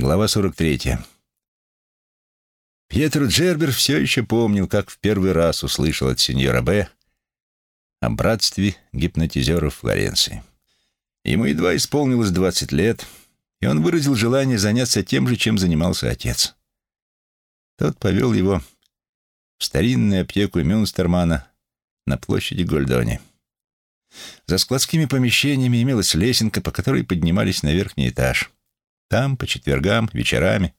Глава 43. Пьетро Джербер все еще помнил, как в первый раз услышал от сеньора Б. о братстве гипнотизеров Флоренции. Ему едва исполнилось 20 лет, и он выразил желание заняться тем же, чем занимался отец. Тот повел его в старинную аптеку Мюнстермана на площади Гольдони. За складскими помещениями имелась лесенка, по которой поднимались на верхний этаж. Там, по четвергам, вечерами,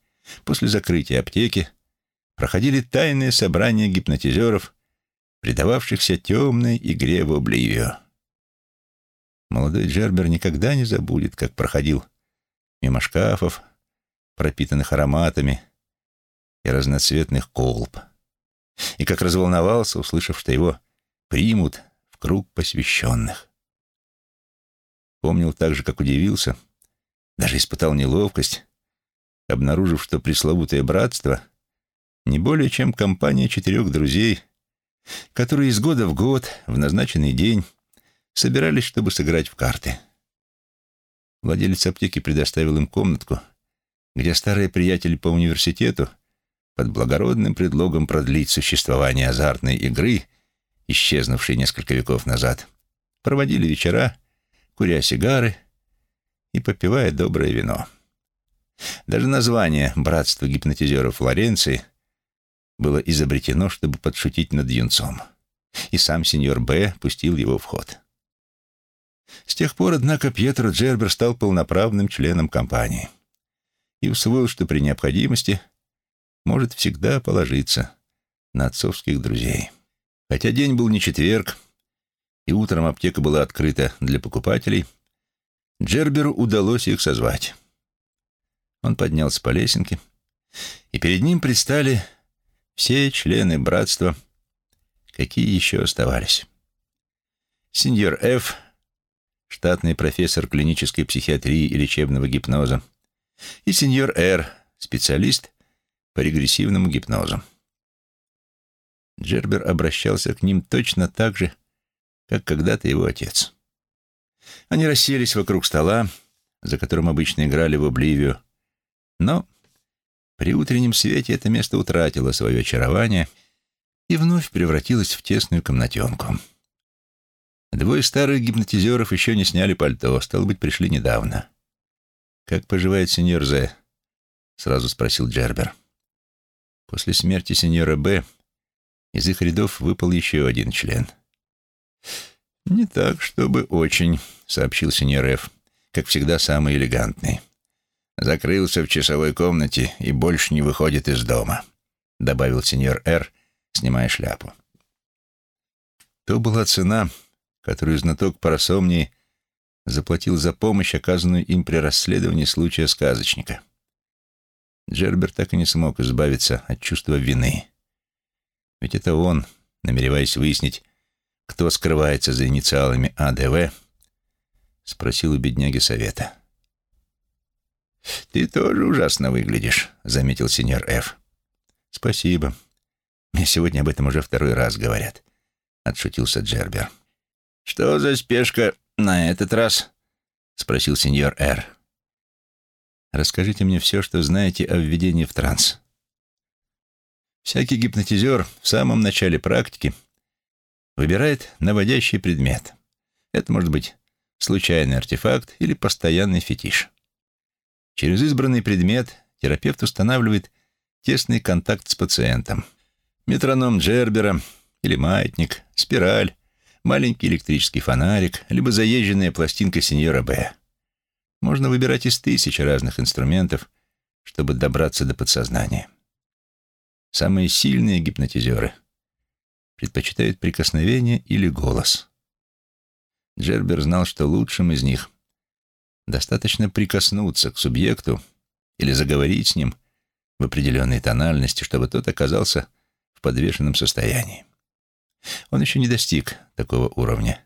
после закрытия аптеки, проходили тайные собрания гипнотизеров, предававшихся темной игре в обливию. Молодой Джербер никогда не забудет, как проходил мимо шкафов, пропитанных ароматами и разноцветных колб, и как разволновался, услышав, что его примут в круг посвященных. Помнил также, как удивился — даже испытал неловкость, обнаружив, что пресловутое братство не более чем компания четырех друзей, которые из года в год, в назначенный день, собирались, чтобы сыграть в карты. Владелец аптеки предоставил им комнатку, где старые приятели по университету под благородным предлогом продлить существование азартной игры, исчезнувшей несколько веков назад, проводили вечера, куря сигары и попивая доброе вино. Даже название «Братство гипнотизеров Флоренции» было изобретено, чтобы подшутить над юнцом. И сам сеньор Б. пустил его в ход. С тех пор, однако, Пьетро Джербер стал полноправным членом компании и усвоил, что при необходимости может всегда положиться на отцовских друзей. Хотя день был не четверг, и утром аптека была открыта для покупателей – Джерберу удалось их созвать. Он поднялся по лесенке, и перед ним предстали все члены братства, какие еще оставались. Сеньор Ф., штатный профессор клинической психиатрии и лечебного гипноза, и сеньор Р., специалист по регрессивному гипнозу. Джербер обращался к ним точно так же, как когда-то его отец. Они расселись вокруг стола, за которым обычно играли в Обливию, но при утреннем свете это место утратило свое очарование и вновь превратилось в тесную комнатенку. Двое старых гипнотизеров еще не сняли пальто, стало быть, пришли недавно. «Как поживает сеньор Зе?» — сразу спросил Джербер. После смерти сеньора Б. из их рядов выпал еще один член — «Не так, чтобы очень», — сообщил Ф., как всегда самый элегантный. «Закрылся в часовой комнате и больше не выходит из дома», — добавил сеньор Р., снимая шляпу. То была цена, которую знаток парасомнии заплатил за помощь, оказанную им при расследовании случая сказочника. Джербер так и не смог избавиться от чувства вины. Ведь это он, намереваясь выяснить, кто скрывается за инициалами АДВ, спросил у бедняги совета. «Ты тоже ужасно выглядишь», — заметил сеньор Ф. «Спасибо. Мне сегодня об этом уже второй раз говорят», — отшутился Джербер. «Что за спешка на этот раз?» — спросил сеньор Р. «Расскажите мне все, что знаете о введении в транс». Всякий гипнотизер в самом начале практики — выбирает наводящий предмет. Это может быть случайный артефакт или постоянный фетиш. Через избранный предмет терапевт устанавливает тесный контакт с пациентом. Метроном Джербера или маятник, спираль, маленький электрический фонарик, либо заезженная пластинка сеньора Б. Можно выбирать из тысячи разных инструментов, чтобы добраться до подсознания. Самые сильные гипнотизеры предпочитают прикосновение или голос. Джербер знал, что лучшим из них достаточно прикоснуться к субъекту или заговорить с ним в определенной тональности, чтобы тот оказался в подвешенном состоянии. Он еще не достиг такого уровня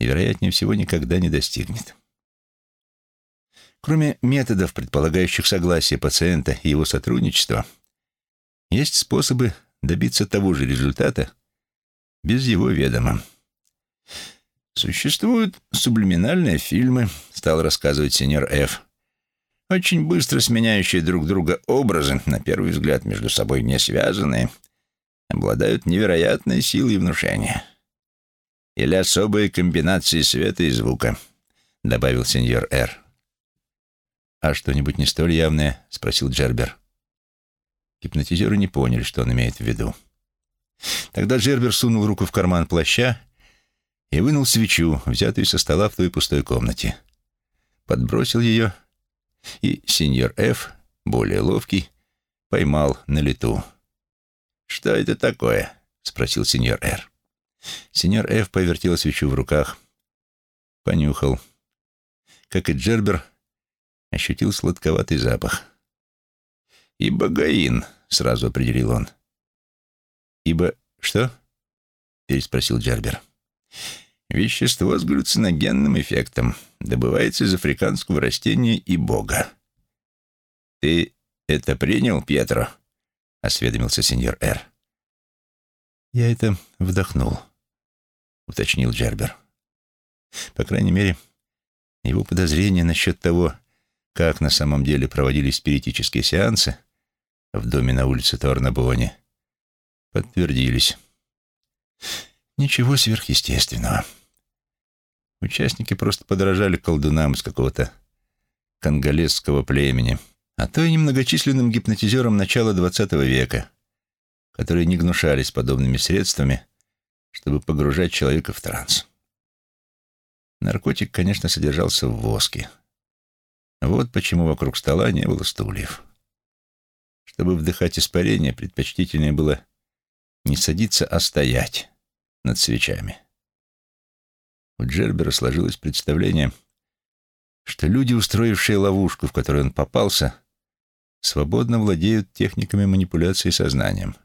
и, вероятнее всего, никогда не достигнет. Кроме методов, предполагающих согласие пациента и его сотрудничество, есть способы добиться того же результата без его ведома. «Существуют сублиминальные фильмы», — стал рассказывать сеньор Ф., очень быстро сменяющие друг друга образы, на первый взгляд между собой не связанные, обладают невероятной силой внушения. Или особые комбинации света и звука, добавил сеньор Р. «А что-нибудь не столь явное?» — спросил Джербер. Гипнотизеры не поняли, что он имеет в виду. Тогда Джербер сунул руку в карман плаща и вынул свечу, взятую со стола в той пустой комнате. Подбросил ее, и сеньор Ф, более ловкий, поймал на лету. «Что это такое?» — спросил сеньор Р. Сеньор Ф повертел свечу в руках, понюхал. Как и Джербер, ощутил сладковатый запах. «Ибо гаин», — сразу определил он. «Ибо что?» — переспросил Джербер. «Вещество с галлюциногенным эффектом добывается из африканского растения и бога». «Ты это принял, Пьетро?» — осведомился сеньор Р. «Я это вдохнул», — уточнил Джербер. По крайней мере, его подозрения насчет того, как на самом деле проводились спиритические сеансы в доме на улице Торнабоне, подтвердились. Ничего сверхъестественного. Участники просто подражали колдунам из какого-то конголезского племени, а то и немногочисленным гипнотизерам начала XX века, которые не гнушались подобными средствами, чтобы погружать человека в транс. Наркотик, конечно, содержался в воске — вот почему вокруг стола не было стульев. Чтобы вдыхать испарение, предпочтительнее было не садиться, а стоять над свечами. У Джербера сложилось представление, что люди, устроившие ловушку, в которую он попался, свободно владеют техниками манипуляции сознанием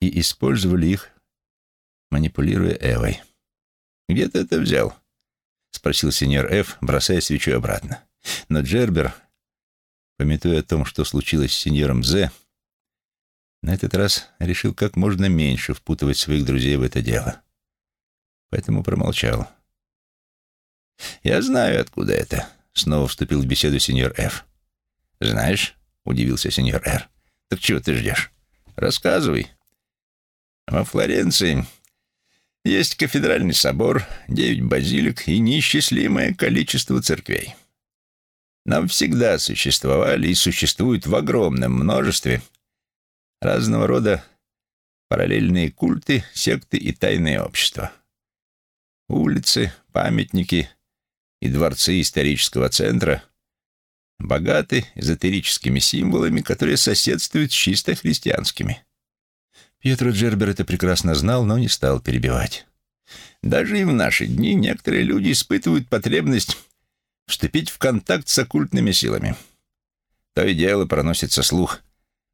и использовали их, манипулируя Эвой. «Где ты это взял?» — спросил сеньор Ф, бросая свечу обратно. Но Джербер, пометуя о том, что случилось с сеньором Зе, на этот раз решил как можно меньше впутывать своих друзей в это дело. Поэтому промолчал. «Я знаю, откуда это», — снова вступил в беседу сеньор Ф. «Знаешь?» — удивился сеньор Р. «Так чего ты ждешь? Рассказывай». «Во Флоренции есть кафедральный собор, девять базилик и неисчислимое количество церквей. Нам всегда существовали и существуют в огромном множестве разного рода параллельные культы, секты и тайные общества. Улицы, памятники и дворцы исторического центра богаты эзотерическими символами, которые соседствуют с чисто христианскими. Пьетро Джербер это прекрасно знал, но не стал перебивать. Даже и в наши дни некоторые люди испытывают потребность вступить в контакт с оккультными силами. То и дело проносится слух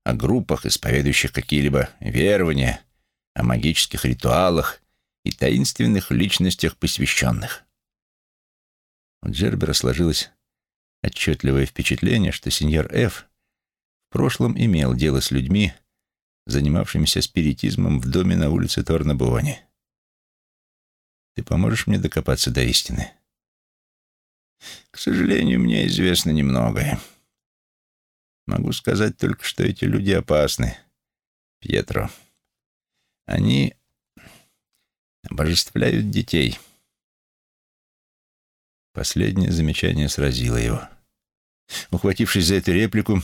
о группах, исповедующих какие-либо верования, о магических ритуалах и таинственных личностях посвященных. У Джербера сложилось отчетливое впечатление, что сеньор Ф. в прошлом имел дело с людьми, занимавшимися спиритизмом в доме на улице Торнабуоне. «Ты поможешь мне докопаться до истины?» К сожалению, мне известно немногое. Могу сказать только, что эти люди опасны, Пьетро. Они обожествляют детей. Последнее замечание сразило его. Ухватившись за эту реплику,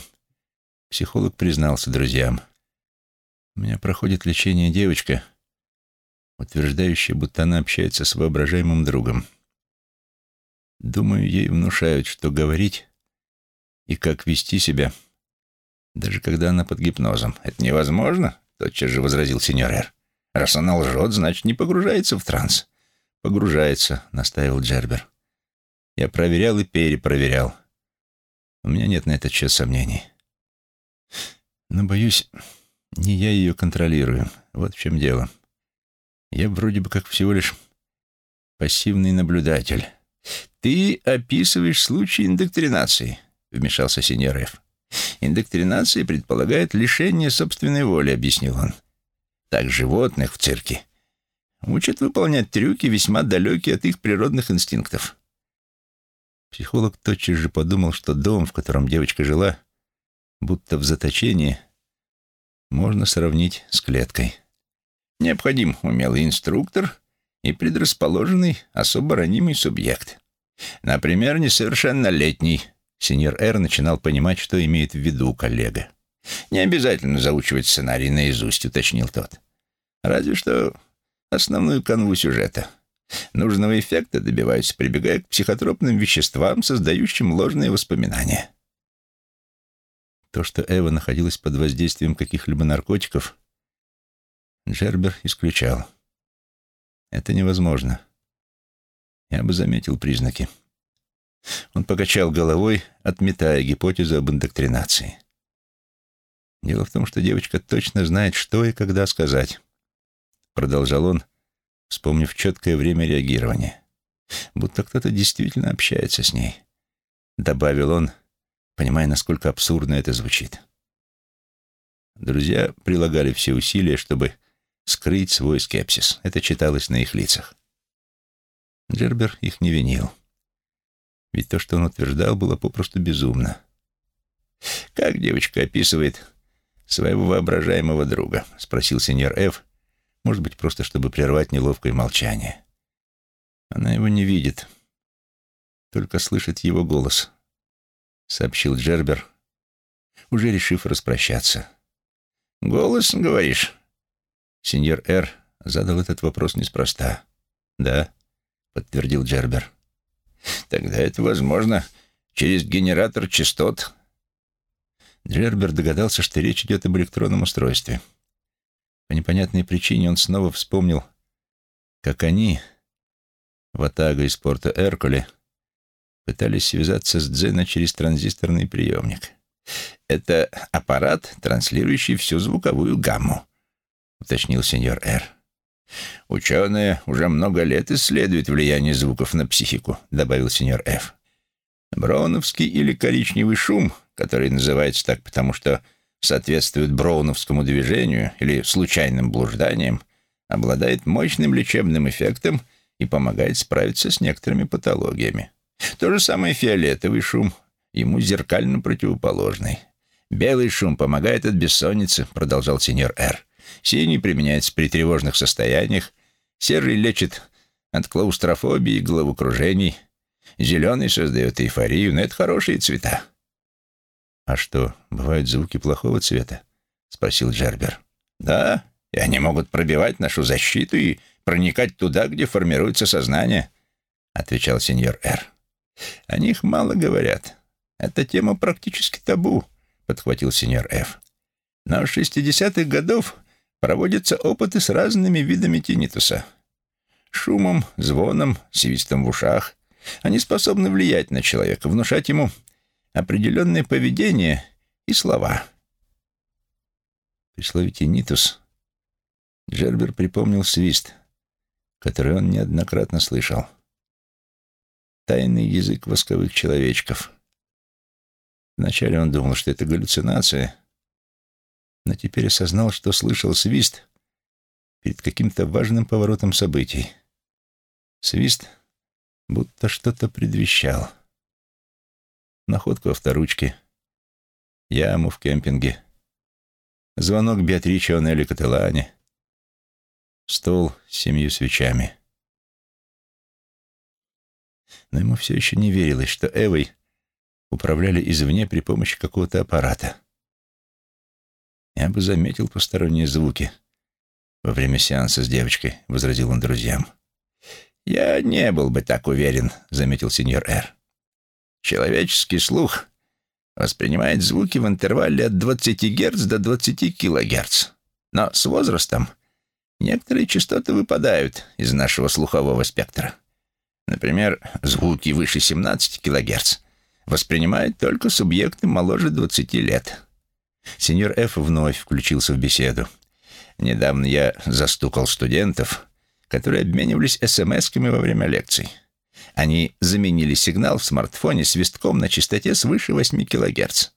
психолог признался друзьям. «У меня проходит лечение девочка, утверждающая, будто она общается с воображаемым другом. Думаю, ей внушают, что говорить и как вести себя, даже когда она под гипнозом. Это невозможно, тотчас же возразил сеньор Эр. Раз она лжет, значит, не погружается в транс. Погружается, настаивал Джербер. Я проверял и перепроверял. У меня нет на этот счет сомнений. Но, боюсь, не я ее контролирую. Вот в чем дело. Я вроде бы как всего лишь пассивный наблюдатель. «Ты описываешь случай индоктринации», — вмешался сеньор Ф. «Индоктринация предполагает лишение собственной воли», — объяснил он. «Так животных в цирке учат выполнять трюки, весьма далекие от их природных инстинктов». Психолог тотчас же подумал, что дом, в котором девочка жила, будто в заточении, можно сравнить с клеткой. Необходим умелый инструктор и предрасположенный особо ранимый субъект. Например, несовершеннолетний. Сеньор Р начинал понимать, что имеет в виду коллега. «Не обязательно заучивать сценарий наизусть», — уточнил тот. «Разве что основную канву сюжета. Нужного эффекта добиваются, прибегая к психотропным веществам, создающим ложные воспоминания». То, что Эва находилась под воздействием каких-либо наркотиков, Джербер исключал. Это невозможно. Я бы заметил признаки. Он покачал головой, отметая гипотезу об индоктринации. Дело в том, что девочка точно знает, что и когда сказать. Продолжал он, вспомнив четкое время реагирования. Будто кто-то действительно общается с ней. Добавил он, понимая, насколько абсурдно это звучит. Друзья прилагали все усилия, чтобы скрыть свой скепсис. Это читалось на их лицах. Джербер их не винил. Ведь то, что он утверждал, было попросту безумно. «Как девочка описывает своего воображаемого друга?» — спросил сеньор Ф., может быть, просто чтобы прервать неловкое молчание. «Она его не видит, только слышит его голос», — сообщил Джербер, уже решив распрощаться. «Голос, говоришь?» Сеньор Р. задал этот вопрос неспроста. «Да», — подтвердил Джербер. «Тогда это возможно через генератор частот». Джербер догадался, что речь идет об электронном устройстве. По непонятной причине он снова вспомнил, как они, Ватага из порта Эркуле, пытались связаться с Дзена через транзисторный приемник. «Это аппарат, транслирующий всю звуковую гамму», — уточнил сеньор Р. «Ученые уже много лет исследуют влияние звуков на психику», — добавил сеньор Ф. «Броуновский или коричневый шум, который называется так потому, что соответствует броуновскому движению или случайным блужданиям, обладает мощным лечебным эффектом и помогает справиться с некоторыми патологиями. То же самое фиолетовый шум, ему зеркально противоположный. «Белый шум помогает от бессонницы», — продолжал сеньор Р. Синий применяется при тревожных состояниях, серый лечит от клаустрофобии и головокружений, зеленый создает эйфорию, но это хорошие цвета. «А что, бывают звуки плохого цвета?» — спросил Джербер. «Да, и они могут пробивать нашу защиту и проникать туда, где формируется сознание», — отвечал сеньор Р. «О них мало говорят. Эта тема практически табу», — подхватил сеньор Ф. «Но с 60-х годов проводятся опыты с разными видами тинитуса. Шумом, звоном, свистом в ушах. Они способны влиять на человека, внушать ему определенное поведение и слова. При слове «тинитус» Джербер припомнил свист, который он неоднократно слышал. Тайный язык восковых человечков. Вначале он думал, что это галлюцинация, но теперь осознал, что слышал свист перед каким-то важным поворотом событий. Свист будто что-то предвещал. Находку авторучки, яму в кемпинге, звонок Беатриче Онелли Кателане, стол с семью свечами. Но ему все еще не верилось, что Эвой управляли извне при помощи какого-то аппарата. Я бы заметил посторонние звуки во время сеанса с девочкой, — возразил он друзьям. «Я не был бы так уверен», — заметил сеньор Р. «Человеческий слух воспринимает звуки в интервале от 20 Гц до 20 кГц. Но с возрастом некоторые частоты выпадают из нашего слухового спектра. Например, звуки выше 17 кГц воспринимают только субъекты моложе 20 лет. Сеньор Ф. вновь включился в беседу. «Недавно я застукал студентов, которые обменивались смс-ками во время лекций. Они заменили сигнал в смартфоне свистком на частоте свыше 8 кГц.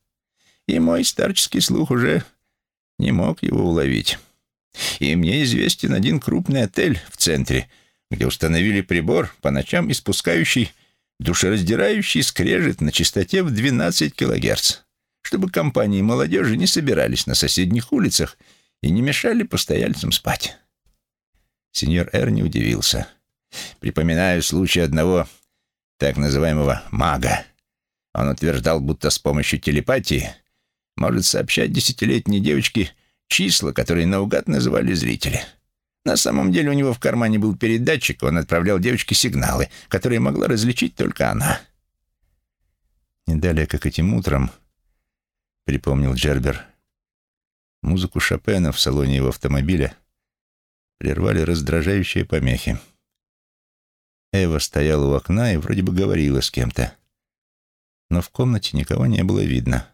И мой старческий слух уже не мог его уловить. И мне известен один крупный отель в центре, где установили прибор, по ночам испускающий душераздирающий скрежет на частоте в 12 килогерц, чтобы компании молодежи не собирались на соседних улицах и не мешали постояльцам спать. Сеньор Эр не удивился. Припоминаю случай одного так называемого мага. Он утверждал, будто с помощью телепатии может сообщать десятилетней девочке числа, которые наугад называли зрители. На самом деле у него в кармане был передатчик, он отправлял девочке сигналы, которые могла различить только она. Не далее, как этим утром, припомнил Джербер, музыку Шопена в салоне его автомобиля прервали раздражающие помехи. Эва стояла у окна и вроде бы говорила с кем-то, но в комнате никого не было видно.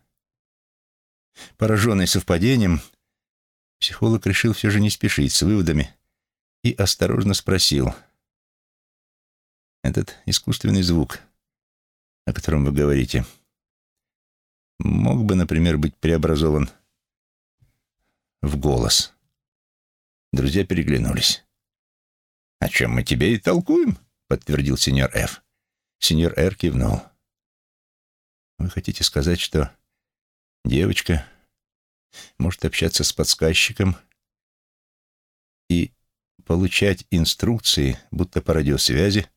Пораженный совпадением, психолог решил все же не спешить с выводами и осторожно спросил. «Этот искусственный звук, о котором вы говорите, мог бы, например, быть преобразован в голос?» Друзья переглянулись. «О чем мы тебе и толкуем?» — подтвердил сеньор Ф. Сеньор Р кивнул. «Вы хотите сказать, что девочка может общаться с подсказчиком и получать инструкции, будто по радиосвязи,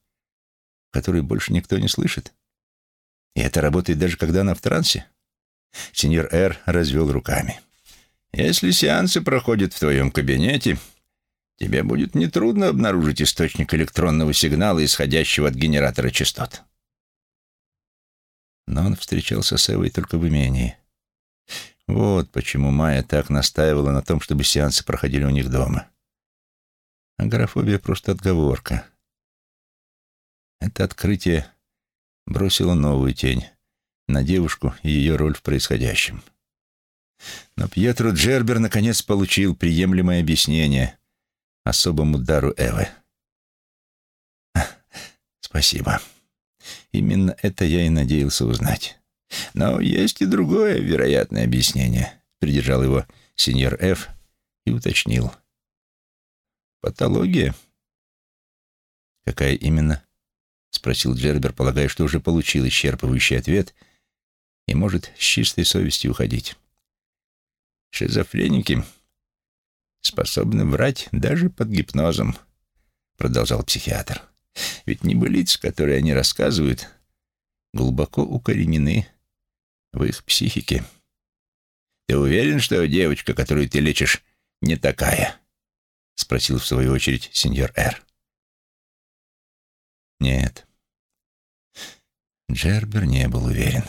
которые больше никто не слышит? И это работает даже когда она в трансе?» Сеньор Р развел руками. Если сеансы проходят в твоем кабинете, тебе будет нетрудно обнаружить источник электронного сигнала, исходящего от генератора частот. Но он встречался с Эвой только в имении. Вот почему Майя так настаивала на том, чтобы сеансы проходили у них дома. Агорафобия — просто отговорка. Это открытие бросило новую тень на девушку и ее роль в происходящем. Но Пьетро Джербер наконец получил приемлемое объяснение особому дару Эвы. «Спасибо. Именно это я и надеялся узнать. Но есть и другое вероятное объяснение», — придержал его сеньор Ф. и уточнил. «Патология?» «Какая именно?» — спросил Джербер, полагая, что уже получил исчерпывающий ответ и может с чистой совестью уходить. Шизофреники способны врать даже под гипнозом, продолжал психиатр. Ведь небылицы, которые они рассказывают, глубоко укоренены в их психике. Ты уверен, что девочка, которую ты лечишь, не такая? Спросил в свою очередь сеньор Р. Нет. Джербер не был уверен.